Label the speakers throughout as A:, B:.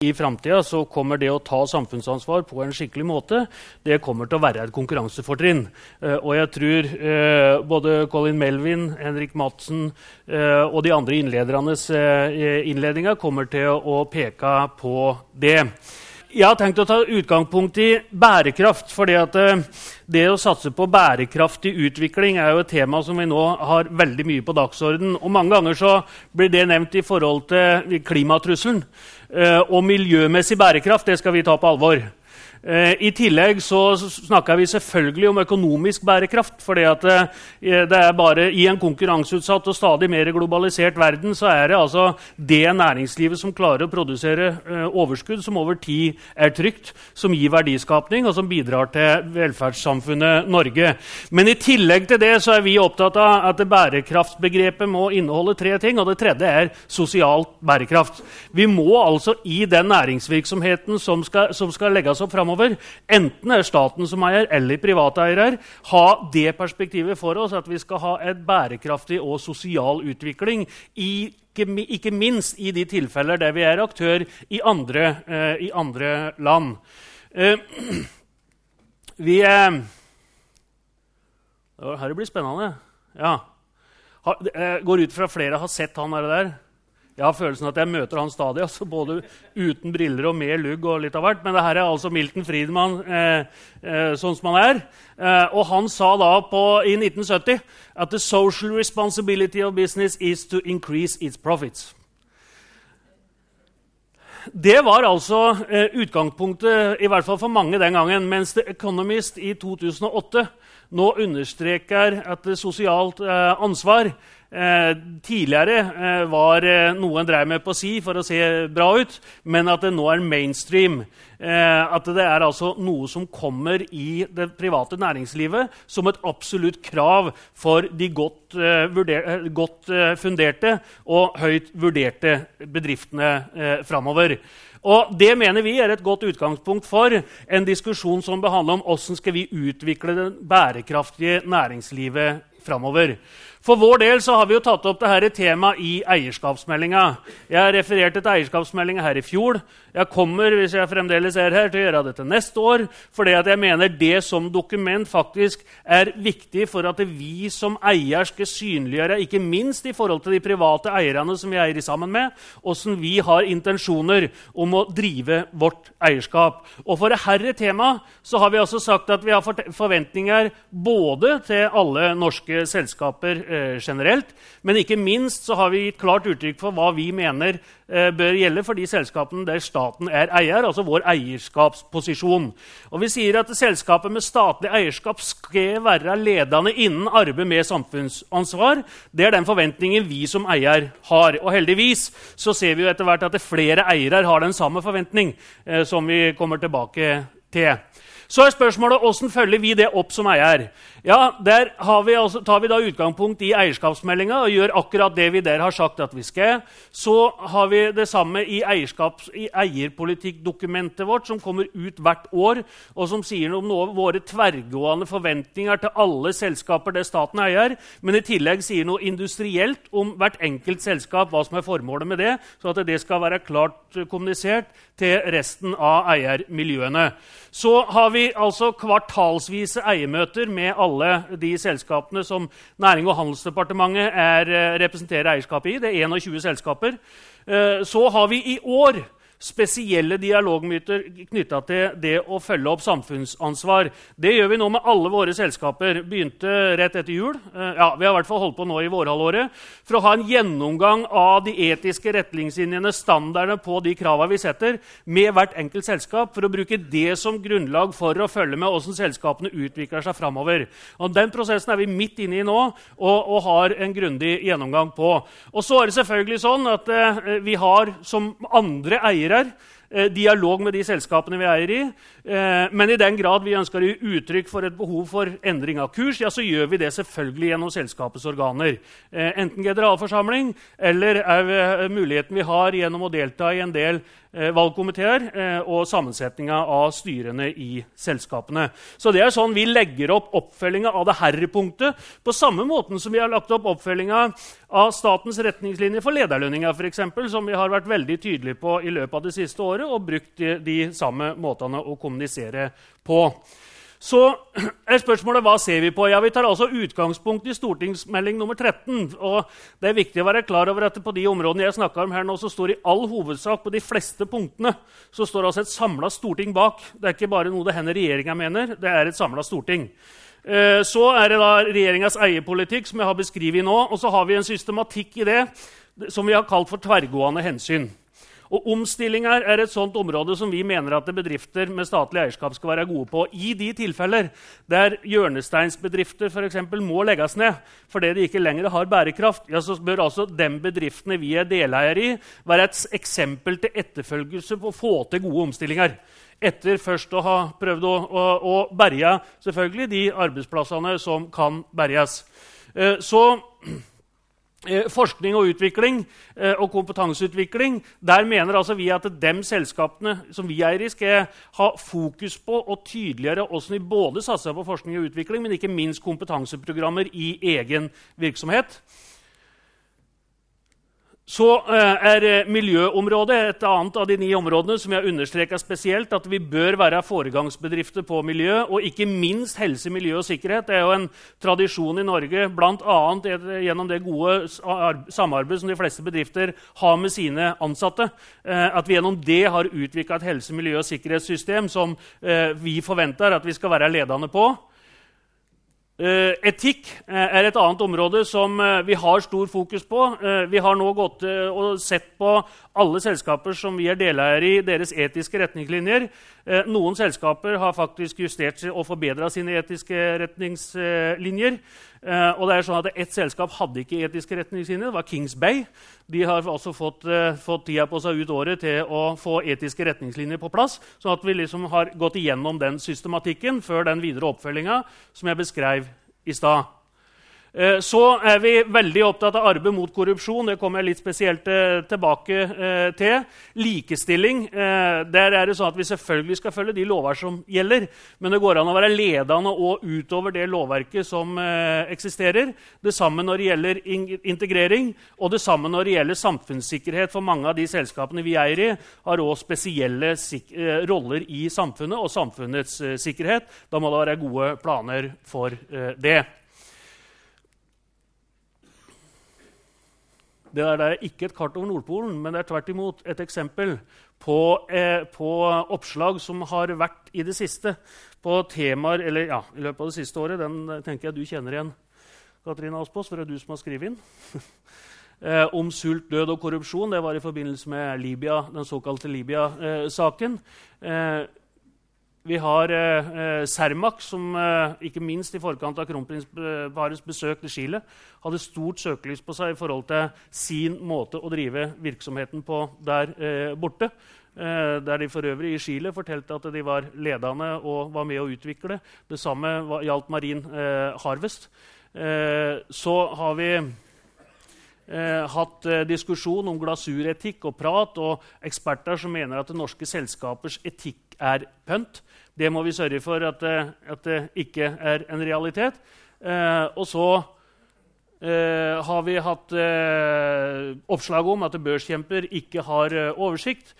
A: i framtida kommer det å ta samfunnsansvar på en skikkelig måte det kommer til å være et konkurransefortrinn. Eh, og jeg tror eh, både Colin Melvin, Henrik Madsen eh, og de andre innledernes innledninger kommer til å peke på det. Jeg har tenkt å ta utgangspunkt i bærekraft. fordi Det å satse på bærekraftig utvikling er jo et tema som vi nå har veldig mye på dagsorden. Og Mange ganger så blir det nevnt i forhold til klimatrusselen. Eh, og miljømessig bærekraft det skal vi ta på alvor. Eh, I tillegg så snakker vi selvfølgelig om økonomisk bærekraft. For at det er bare i en konkurranseutsatt og stadig mer globalisert verden så er det altså det næringslivet som klarer å produsere eh, overskudd som over tid er trygt, som gir verdiskapning, og som bidrar til velferdssamfunnet Norge. Men i tillegg til det så er vi opptatt av at bærekraftsbegrepet må inneholde tre ting. Og det tredje er sosial bærekraft. Vi må altså i den næringsvirksomheten som skal, som skal legges opp framover, framover, enten er staten som eier eller private eiere, ha det perspektivet for oss at vi skal ha et bærekraftig og sosial utvikling. I, ikke, minst i de tilfeller der vi er aktør i andre, eh, i andre land. Eh, vi eh, Her blir spennende. Ja. Ha, går ut fra flere har sett han der. der. Jeg har følelsen at jeg møter han stadig, altså både uten briller og med lugg. og litt av hvert. Men det her er altså Milton Friedman eh, eh, sånn som han er. Eh, og han sa da på, i 1970 at the social responsibility of business is to increase its profits. Det var altså eh, utgangspunktet, i hvert fall for mange den gangen. Mens The Economist i 2008 nå understreker at sosialt eh, ansvar tidligere eh, var eh, noe en drev med på si for å se bra ut, men at det nå er mainstream. Eh, at det er altså noe som kommer i det private næringslivet som et absolutt krav for de godt, eh, eh, godt funderte og høyt vurderte bedriftene eh, framover. Og Det mener vi er et godt utgangspunkt for en diskusjon som behandler om hvordan skal vi utvikle det bærekraftige næringslivet framover. For vår del så har vi jo tatt opp dette temaet i eierskapsmeldinga. Jeg refererte til eierskapsmeldinga her i fjor. Jeg kommer hvis jeg fremdeles er her, til å gjøre dette neste år. fordi jeg mener det som dokument faktisk er viktig for at vi som eier skal synliggjøre, ikke minst i forhold til de private eierne som vi eier sammen med, åssen vi har intensjoner om å drive vårt eierskap. Og For dette temaet så har vi altså sagt at vi har forventninger både til alle norske selskaper generelt. Men ikke minst så har vi gitt klart uttrykk for hva vi mener eh, bør gjelde for de selskapene der staten er eier, altså vår eierskapsposisjon. Og vi sier at selskapet med statlig eierskap skal være ledende innen arbeid med samfunnsansvar. Det er den forventningen vi som eier har. Og heldigvis så ser vi jo etter hvert at flere eiere har den samme forventning, eh, som vi kommer tilbake til. Så er spørsmålet hvordan følger vi det opp som eier. Ja, Der vi altså, tar vi da utgangspunkt i eierskapsmeldinga og gjør akkurat det vi der har sagt at vi skal. Så har vi det samme i, i eierpolitikkdokumentet vårt, som kommer ut hvert år, og som sier noe om noe våre tverrgående forventninger til alle selskaper der staten eier, men i tillegg sier noe industrielt om hvert enkelt selskap, hva som er formålet med det, så at det skal være klart kommunisert til resten av eiermiljøene. Så har vi altså kvartalsvise eiermøter med alle alle de selskapene som Næring- og handelsdepartementet er, eh, representerer eierskapet i. Det er 21 selskaper. Eh, så har vi i år spesielle dialogmyter knytta til det å følge opp samfunnsansvar. Det gjør vi nå med alle våre selskaper. Begynte rett etter jul. Eh, ja, Vi har i hvert fall holdt på nå i vårhalvåret for å ha en gjennomgang av de etiske retningslinjene, standardene på de kravene vi setter, med hvert enkelt selskap, for å bruke det som grunnlag for å følge med hvordan selskapene utvikler seg framover. Den prosessen er vi midt inne i nå og, og har en grundig gjennomgang på. Og så er det selvfølgelig sånn at eh, vi har som andre eiere eier eh, dialog med de selskapene vi eier i. Eh, men i den grad vi ønsker å gi uttrykk for et behov for endring av kurs, ja, så gjør vi det selvfølgelig gjennom selskapets organer. Eh, enten generalforsamling eller muligheten vi har gjennom å delta i en del Eh, valgkomiteer eh, og sammensetninga av styrene i selskapene. Så det er sånn Vi legger opp oppfølginga av det herre punktet på samme måten som vi har lagt opp oppfølginga av statens retningslinjer for lederlønninger, eksempel, som vi har vært veldig tydelige på i løpet av det siste året. Våre og brukt de, de samme måtene å kommunisere på. Så er spørsmålet hva ser vi på? Ja, Vi tar altså utgangspunkt i stortingsmelding nummer 13. og Det er viktig å være klar over at på de områdene jeg snakker om her nå, så står i all hovedsak på de fleste punktene så står altså et samla storting bak. Det er ikke bare noe det hender regjeringa mener, det er et storting. Eh, så er det da regjeringas eierpolitikk, som jeg har beskrevet nå. Og så har vi en systematikk i det som vi har kalt for tverrgående hensyn. Og Omstillinger er et sånt område som vi mener at bedrifter med statlig eierskap skal være gode på. I de tilfeller der hjørnesteinsbedrifter for eksempel, må legges ned fordi de ikke lenger har bærekraft, ja, så bør altså de bedriftene vi er deleier i, være et eksempel til etterfølgelse på å få til gode omstillinger. Etter først å ha prøvd å, å, å berge selvfølgelig de arbeidsplassene som kan berges. Eh, så forskning og utvikling eh, og kompetanseutvikling der mener altså vi at de selskapene som vi eier i, skal ha fokus på og tydeligere hvordan vi både satser på forskning og utvikling, men ikke minst kompetanseprogrammer i egen virksomhet. Så eh, er eh, miljøområdet et annet av de ni områdene som jeg understreka spesielt. At vi bør være foregangsbedrifter på miljø, og ikke minst helse, miljø og sikkerhet. Det er jo en tradisjon i Norge, bl.a. gjennom det gode samarbeidet som de fleste bedrifter har med sine ansatte. Eh, at vi gjennom det har utvikla et helse, miljø og sikkerhetssystem som vi forventer at vi skal være ledende på. Uh, etikk uh, er et annet område som uh, vi har stor fokus på. vi har nå gått og sett på alle selskaper som vi er deleiere i, deres etiske retningslinjer. noen selskaper har faktisk justert og forbedra sine etiske retningslinjer. Og det er sånn at Ett selskap hadde ikke etiske retningslinjer. Det var Kings Bay. De har også fått, fått tida på seg ut året til å få etiske retningslinjer på plass. sånn at vi liksom har gått igjennom den systematikken før den videre oppfølginga som jeg beskrev i stad. Eh, så er vi veldig opptatt av arbeid mot korrupsjon. Det kommer jeg litt spesielt eh, tilbake eh, til. Likestilling. Der er det sånn at Vi selvfølgelig skal følge de lover som gjelder, men det går an å være ledende og utover det lovverket som eksisterer. Det samme når det gjelder integrering, og det samme når det gjelder samfunnssikkerhet. For mange av de selskapene vi eier i, har òg spesielle roller i samfunnet og samfunnets sikkerhet. Da må det være gode planer for det. Det er ikke et kart over Nordpolen, men det er tvert imot et eksempel på, eh, på, oppslag som har vært i det siste på temaer eller ja, i løpet av det siste året. Den tenker jeg du kjenner igjen, Katrine Aspås, for det er du som har skrevet inn. eh, om sult, død og korrupsjon. Det var i forbindelse med Libya, den såkalte Libya-saken. Eh, vi har eh, Cermaq, som eh, ikke minst i forkant av kronprinsparets besøk til Chile hadde stort søkelys på seg i forhold til sin måte å drive virksomheten på der eh, borte. Eh, der de for øvrig i Chile fortalte at de var ledende og var med å utvikle. Det samme gjaldt Marin eh, Harvest. Eh, så har vi Eh, hatt eh, diskusjon om glasuretikk og prat, og eksperter som mener at det norske selskapers etikk er pønt. Det må vi sørge for at, eh, at det ikke er en realitet. Eh, og så eh, har vi hatt eh, oppslag om at børskjemper ikke har eh, oversikt.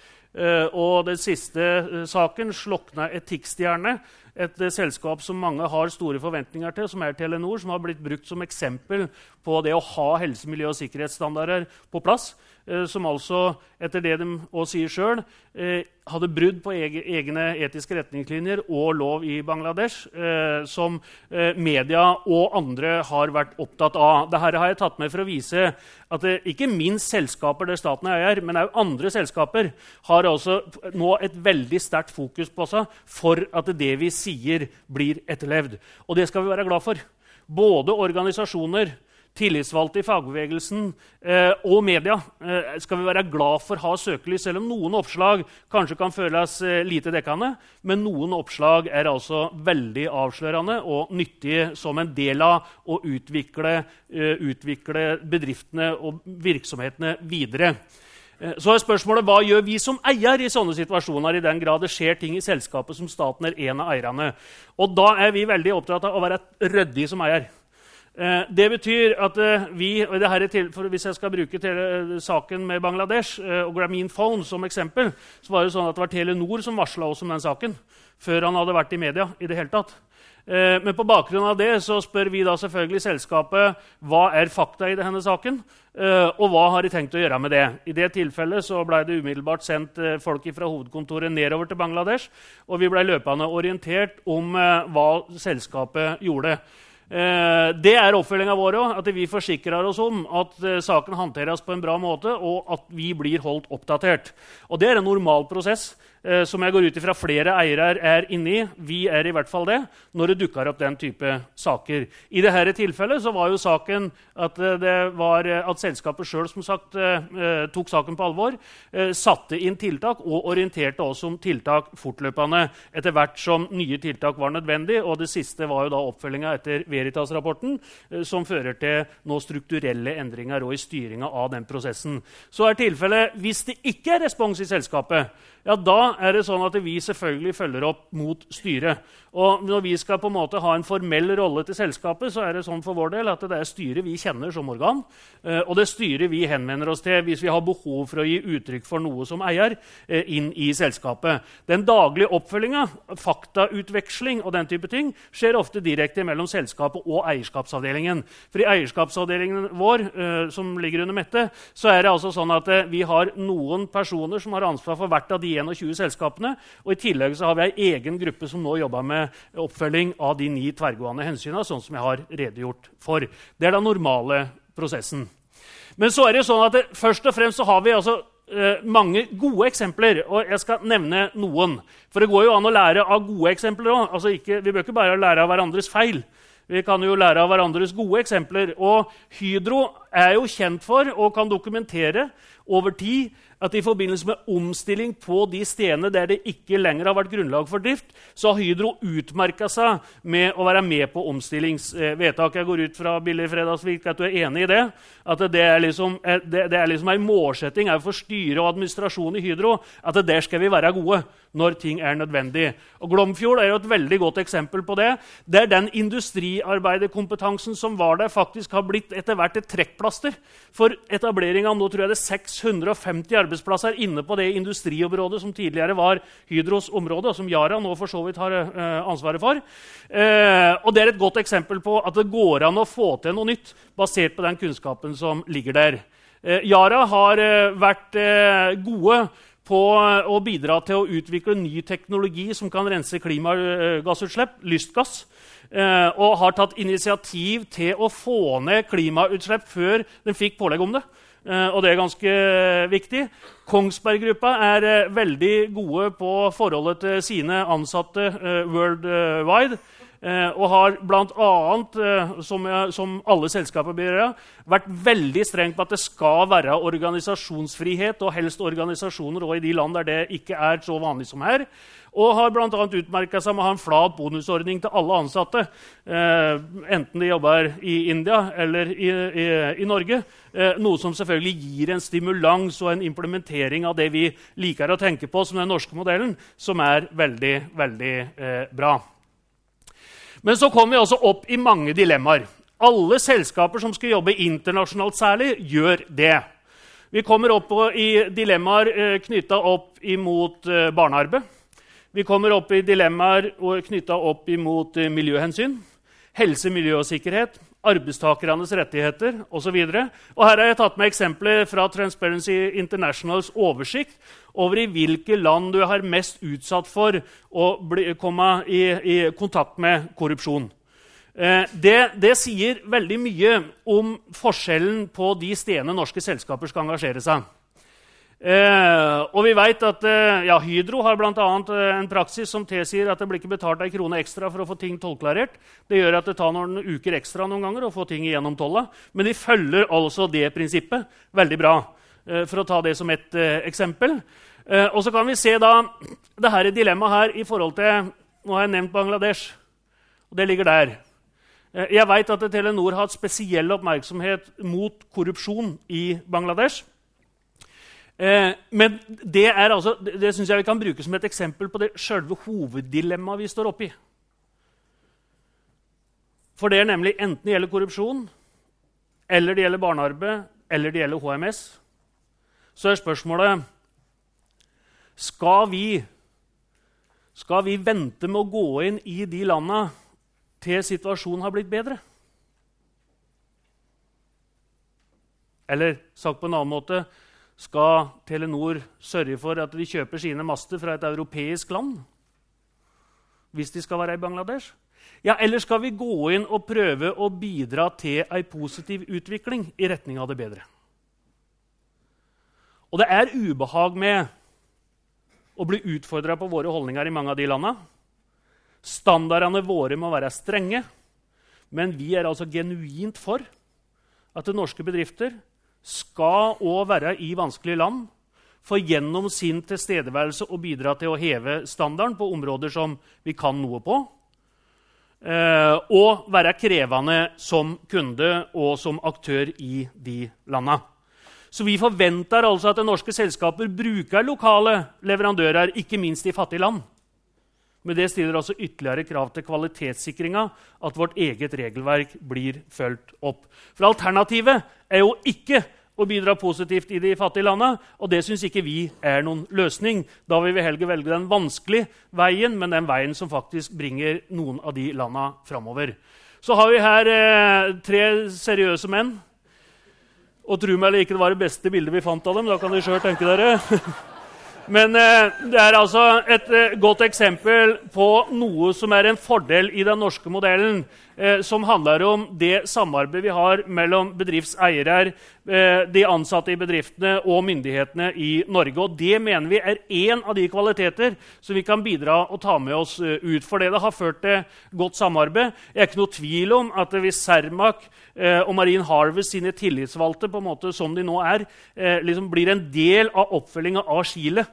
A: og den siste saken, Slokna etikkstjerne, et selskap som mange har store forventninger til, som er Telenor, som har blitt brukt som eksempel på det å ha helse-, miljø- og sikkerhetsstandarder på plass. Eh, som altså, etter det de også sier sjøl, eh, hadde brudd på egne etiske retningslinjer og lov i Bangladesh, eh, som media og andre har vært opptatt av. Dette har jeg tatt med for å vise at det, ikke minst selskaper der staten er eier, men også andre selskaper, har altså nå et veldig sterkt fokus på seg for at det vi sier, blir etterlevd. Og det skal vi være glad for. Både organisasjoner tillitsvalgte i fagbevegelsen eh, og media eh, skal vi være glad for å ha søkelys, selv om noen oppslag kanskje kan føles eh, lite dekkende. Men noen oppslag er altså veldig avslørende og nyttige som en del av å utvikle, eh, utvikle bedriftene og virksomhetene videre. Eh, så er spørsmålet hva gjør vi som eier i sånne situasjoner, i den grad det skjer ting i selskapet som staten er en av eierne. Og da er vi veldig opptatt av å være ryddig som eier. Eh, det betyr at eh, vi Hvis jeg skal bruke saken med Bangladesh eh, og Grameen Phone som eksempel, så var det sånn at det var Telenor som varsla oss om den saken før han hadde vært i media. i det hele tatt. Men på bakgrunn av det så spør vi da selvfølgelig selskapet hva er fakta i denne saken. Og hva har de tenkt å gjøre med det? I det tilfellet så ble det umiddelbart sendt folk fra hovedkontoret nedover til Bangladesh. Og vi ble løpende orientert om hva selskapet gjorde. Eh, det er oppfølginga vår òg. At vi forsikrer oss om at eh, saken håndteres på en bra måte, og at vi blir holdt oppdatert. Og Det er en normal prosess som jeg går ut ifra flere eiere er inne i. Vi er i hvert fall det når det dukker opp den type saker. I dette tilfellet så var jo saken at, det var, at selskapet sjøl tok saken på alvor, satte inn tiltak og orienterte oss om tiltak fortløpende etter hvert som nye tiltak var nødvendig. Og det siste var jo da oppfølginga etter Veritas-rapporten, eh, som fører til nå strukturelle endringer og i styringa av den prosessen. Så er tilfellet hvis det ikke er respons i selskapet, ja, da er det sånn at vi selvfølgelig følger opp mot styret. Og når vi skal på en måte ha en formell rolle til selskapet, så er det sånn for vår del at det er styret vi kjenner som organ. Eh, og det styret vi henvender oss til hvis vi har behov for å gi uttrykk for noe som eier eh, inn i selskapet. Den daglige oppfølginga, faktautveksling og den type ting skjer ofte direkte mellom selskapet og eierskapsavdelingen. For i eierskapsavdelingen vår, eh, som ligger under Mette, så er det altså sånn at vi har noen personer som har ansvar for hvert av de 21 selskapene. Og I tillegg så har vi ei egen gruppe som nå jobber med oppfølging av de ni tverrgående hensynene. sånn som jeg har redegjort for. Det er den normale prosessen. Men så er det sånn at det, først og fremst så har vi altså eh, mange gode eksempler. og Jeg skal nevne noen. For det går jo an å lære av gode eksempler òg. Altså vi bør ikke bare lære av hverandres feil. Vi kan jo lære av hverandres gode eksempler. Og Hydro er jo kjent for og kan dokumentere over tid at i forbindelse med omstilling på de stedene der det ikke lenger har vært grunnlag for drift, så har Hydro utmerka seg med å være med på omstillingsvedtak. Jeg går ut fra Billy Fredagsvik at du er enig i det? At det er liksom, eh, det, det er liksom en målsetting for styre og administrasjon i Hydro at der skal vi være gode når ting er nødvendig. Og Glomfjord er jo et veldig godt eksempel på det. Det er den industriarbeiderkompetansen som var der, faktisk har blitt etter hvert et trekkplaster for etablering av nå tror jeg det er 650 arbeidsplasser inne på det industriområdet som tidligere var Hydros område, og som Yara nå for så vidt har uh, ansvaret for. Uh, og Det er et godt eksempel på at det går an å få til noe nytt basert på den kunnskapen som ligger der. Uh, Yara har vært gode på å bidra til å utvikle ny teknologi som kan rense klimagassutslipp, lystgass. Eh, og har tatt initiativ til å få ned klimautslipp før den fikk pålegg om det. Eh, og det er ganske viktig. Kongsberg Gruppa er eh, veldig gode på forholdet til sine ansatte worldwide. Eh, og har bl.a., eh, som, som alle selskaper bør gjøre, vært veldig streng på at det skal være organisasjonsfrihet, og helst organisasjoner også i de land der det ikke er så vanlig som her. Og har bl.a. utmerka seg med å ha en flat bonusordning til alle ansatte. Eh, enten de jobber i India eller i, i, i Norge. Noe som selvfølgelig gir en stimulans og en implementering av det vi liker å tenke på som den norske modellen, som er veldig, veldig eh, bra. Men så kommer vi også opp i mange dilemmaer. Alle selskaper som skal jobbe internasjonalt særlig, gjør det. Vi kommer opp i dilemmaer eh, knytta opp imot eh, barnearbeid. Vi kommer opp i dilemmaer knytta opp imot eh, miljøhensyn, helse, miljø og sikkerhet, arbeidstakernes rettigheter osv. Her har jeg tatt med eksempler fra Transparency Internationals oversikt over i hvilke land du er mest utsatt for å bli, komme i, i, kontakt med korrupsjon. Eh, det, det, sier veldig mye om forskjellen på de stedene norske selskaper skal engasjere seg. Eh, og vi vet at eh, ja, Hydro har blant annet, eh, en praksis som tilsier at det blir ikke betalt ei krone ekstra for å få ting tollklarert. Det gjør at det tar noen uker ekstra noen ganger å få ting igjennom tolla. Men de følger altså det prinsippet veldig bra, for å ta det som et eksempel. Og så kan vi se da det her dilemmaet her i forhold til Nå har jeg nevnt Bangladesh, og det ligger der. Jeg vet at Telenor har hatt spesiell oppmerksomhet mot korrupsjon i Bangladesh. Eh, men det, er altså, det, det synes jeg vi kan bruke som et eksempel på det selve hoveddilemmaet vi står oppi. For det er nemlig enten det gjelder korrupsjon, eller det gjelder barnearbeid, eller det gjelder HMS, så er spørsmålet skal vi, skal vi vente med å gå inn i de landa til situasjonen har blitt bedre? Eller sagt på en annen måte skal Telenor sørge for at de kjøper sine master fra et europeisk land hvis de skal være i Bangladesh? Ja, Eller skal vi gå inn og prøve å bidra til ei positiv utvikling i retning av det bedre? Og det er ubehag med å bli utfordra på våre holdninger i mange av de landa. Standardene våre må være strenge, men vi er altså genuint for at norske bedrifter skal òg være i vanskelige land for gjennom sin tilstedeværelse å bidra til å heve standarden på områder som vi kan noe på, eh, og være krevende som kunde og som aktør i de landa. Så vi forventer altså at norske selskaper bruker lokale leverandører, ikke minst i fattige land. Men det stiller altså ytterligere krav til kvalitetssikringa, at vårt eget regelverk blir fulgt opp. For alternativet er jo ikke å bidra positivt i de fattige landene, og det syns ikke vi er noen løsning. Da vil vi heller velge den vanskelige veien, men den veien som faktisk bringer noen av de landene framover. Så har vi her eh, tre seriøse menn. Og tro meg eller ikke, det var det beste bildet vi fant av dem. Da kan dere sjøl tenke dere. Men eh, det er altså et eh, godt eksempel på noe som er en fordel i den norske modellen, eh, som handler om det samarbeidet vi har mellom bedriftseiere, de ansatte i bedriftene og myndighetene i Norge. Og det mener vi er én av de kvaliteter som vi kan bidra og ta med oss ut. For det har ført til godt samarbeid. Jeg er ikke noe tvil om at hvis Cermaq og Marine Harvest sine tillitsvalgte på en måte som de nå er, liksom blir en del av oppfølginga av Chile,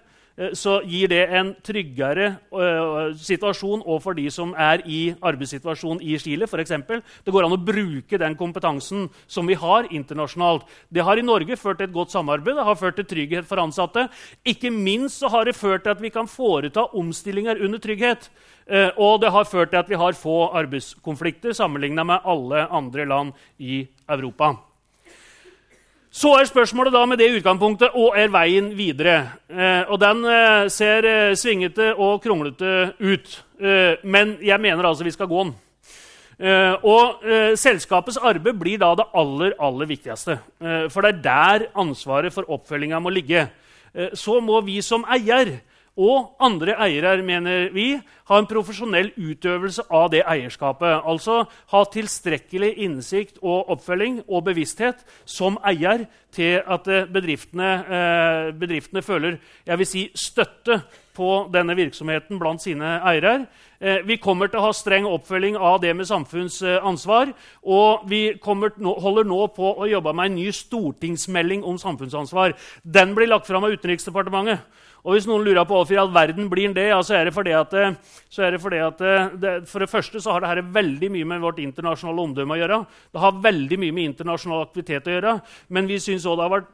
A: så gir det en tryggere uh, situasjon overfor de som er i arbeidssituasjonen i Chile. For eksempel. det går an å bruke den kompetansen som vi har internasjonalt. Det har i Norge ført til et godt samarbeid, det har ført til trygghet for ansatte. Ikke minst så har det ført til at vi kan foreta omstillinger under trygghet. Uh, og det har ført til at vi har få arbeidskonflikter sammenligna med alle andre land i Europa. Så er spørsmålet da med det utgangspunktet og er veien videre. Eh, og Den eh, ser eh, svingete og kronglete ut, eh, men jeg mener altså vi skal gå den. Eh, og eh, Selskapets arbeid blir da det aller, aller viktigste. for det er der ansvaret for oppfølginga må ligge. så må vi som eier og andre eiere, mener vi, ha en profesjonell utøvelse av det eierskapet. Altså ha tilstrekkelig innsikt og oppfølging og bevissthet som eier til at eh, bedriftene, eh, bedriftene føler jeg vil si, støtte på denne virksomheten blant sine eiere. Eh, vi kommer til å ha streng oppfølging av det med samfunnsansvar. Og vi holder nå på å jobbe med en ny stortingsmelding om samfunnsansvar. Den blir lagt fram av Utenriksdepartementet. Og hvis noen lurer på hvorfor i all verden blir det, ja, så er det fordi at, er det fordi at det, For det første så har dette veldig mye med vårt internasjonale omdømme å gjøre. Det har veldig mye med internasjonal aktivitet å gjøre. Men vi syns det har vært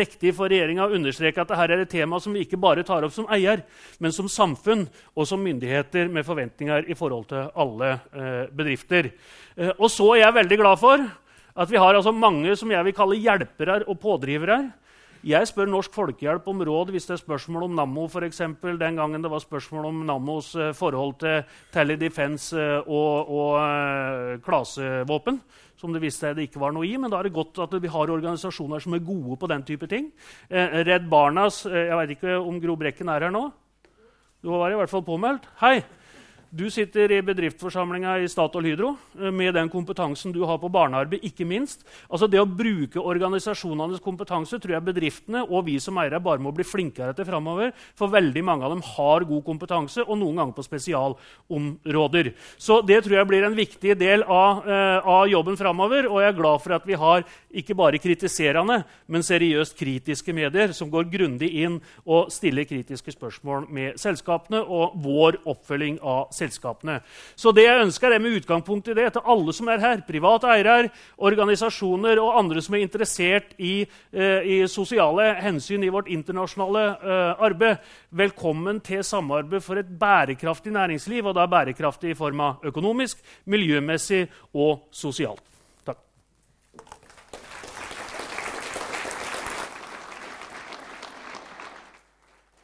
A: riktig for regjeringa å understreke at dette er et tema som vi ikke bare tar opp som eier, men som samfunn og som myndigheter med forventninger i forhold til alle eh, bedrifter. Eh, og så er jeg veldig glad for at vi har altså mange som jeg vil kalle hjelpere og pådrivere jeg spør Norsk Folkehjelp om råd hvis det er spørsmål om Nammo. For eksempel, den gangen det var spørsmål om Nammos eh, forhold til Tally Defense eh, og, og eh, klasevåpen. Som det viste seg det ikke var noe i, men da er det godt at vi har organisasjoner som er gode på den type ting. Redd Barnas Jeg vet ikke om Gro Brekken er her nå? Du var i hvert fall påmeldt. Hei! Du sitter i bedriftsforsamlinga i Statoil Hydro eh, med den kompetansen du har på barnearbeid. ikke minst. Altså Det å bruke organisasjonenes kompetanse tror jeg bedriftene og vi som eiere bare må bli flinkere til framover. For veldig mange av dem har god kompetanse, og noen ganger på spesialområder. Så det tror jeg blir en viktig del av, uh, av jobben framover. Og jeg er glad for at vi har ikke bare kritiserende, men seriøst kritiske medier som går grundig inn og stiller kritiske spørsmål med selskapene og vår oppfølging av selskapene selskapene. Så det jeg ønsker er med utgangspunkt i det til alle som er her, private eiere, organisasjoner og andre som er interessert i, eh, i sosiale hensyn i vårt internasjonale eh, arbeid, velkommen til samarbeid for et bærekraftig næringsliv. Og da bærekraftig i form av økonomisk, miljømessig og sosialt.